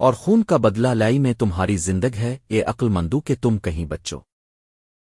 اور خون کا بدلہ لائی میں تمہاری زندگ ہے، اے عقل مندو کہ تم کہیں بچو۔